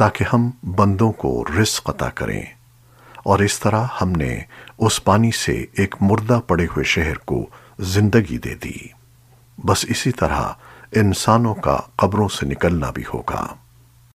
تاکہ ہم بندوں کو رزق عطا کریں۔ اور اس طرح ہم نے اس پانی سے ایک مردہ پڑے ہوئے شہر کو زندگی دے دی۔ بس اسی طرح انسانوں کا قبروں سے نکلنا بھی ہوگا۔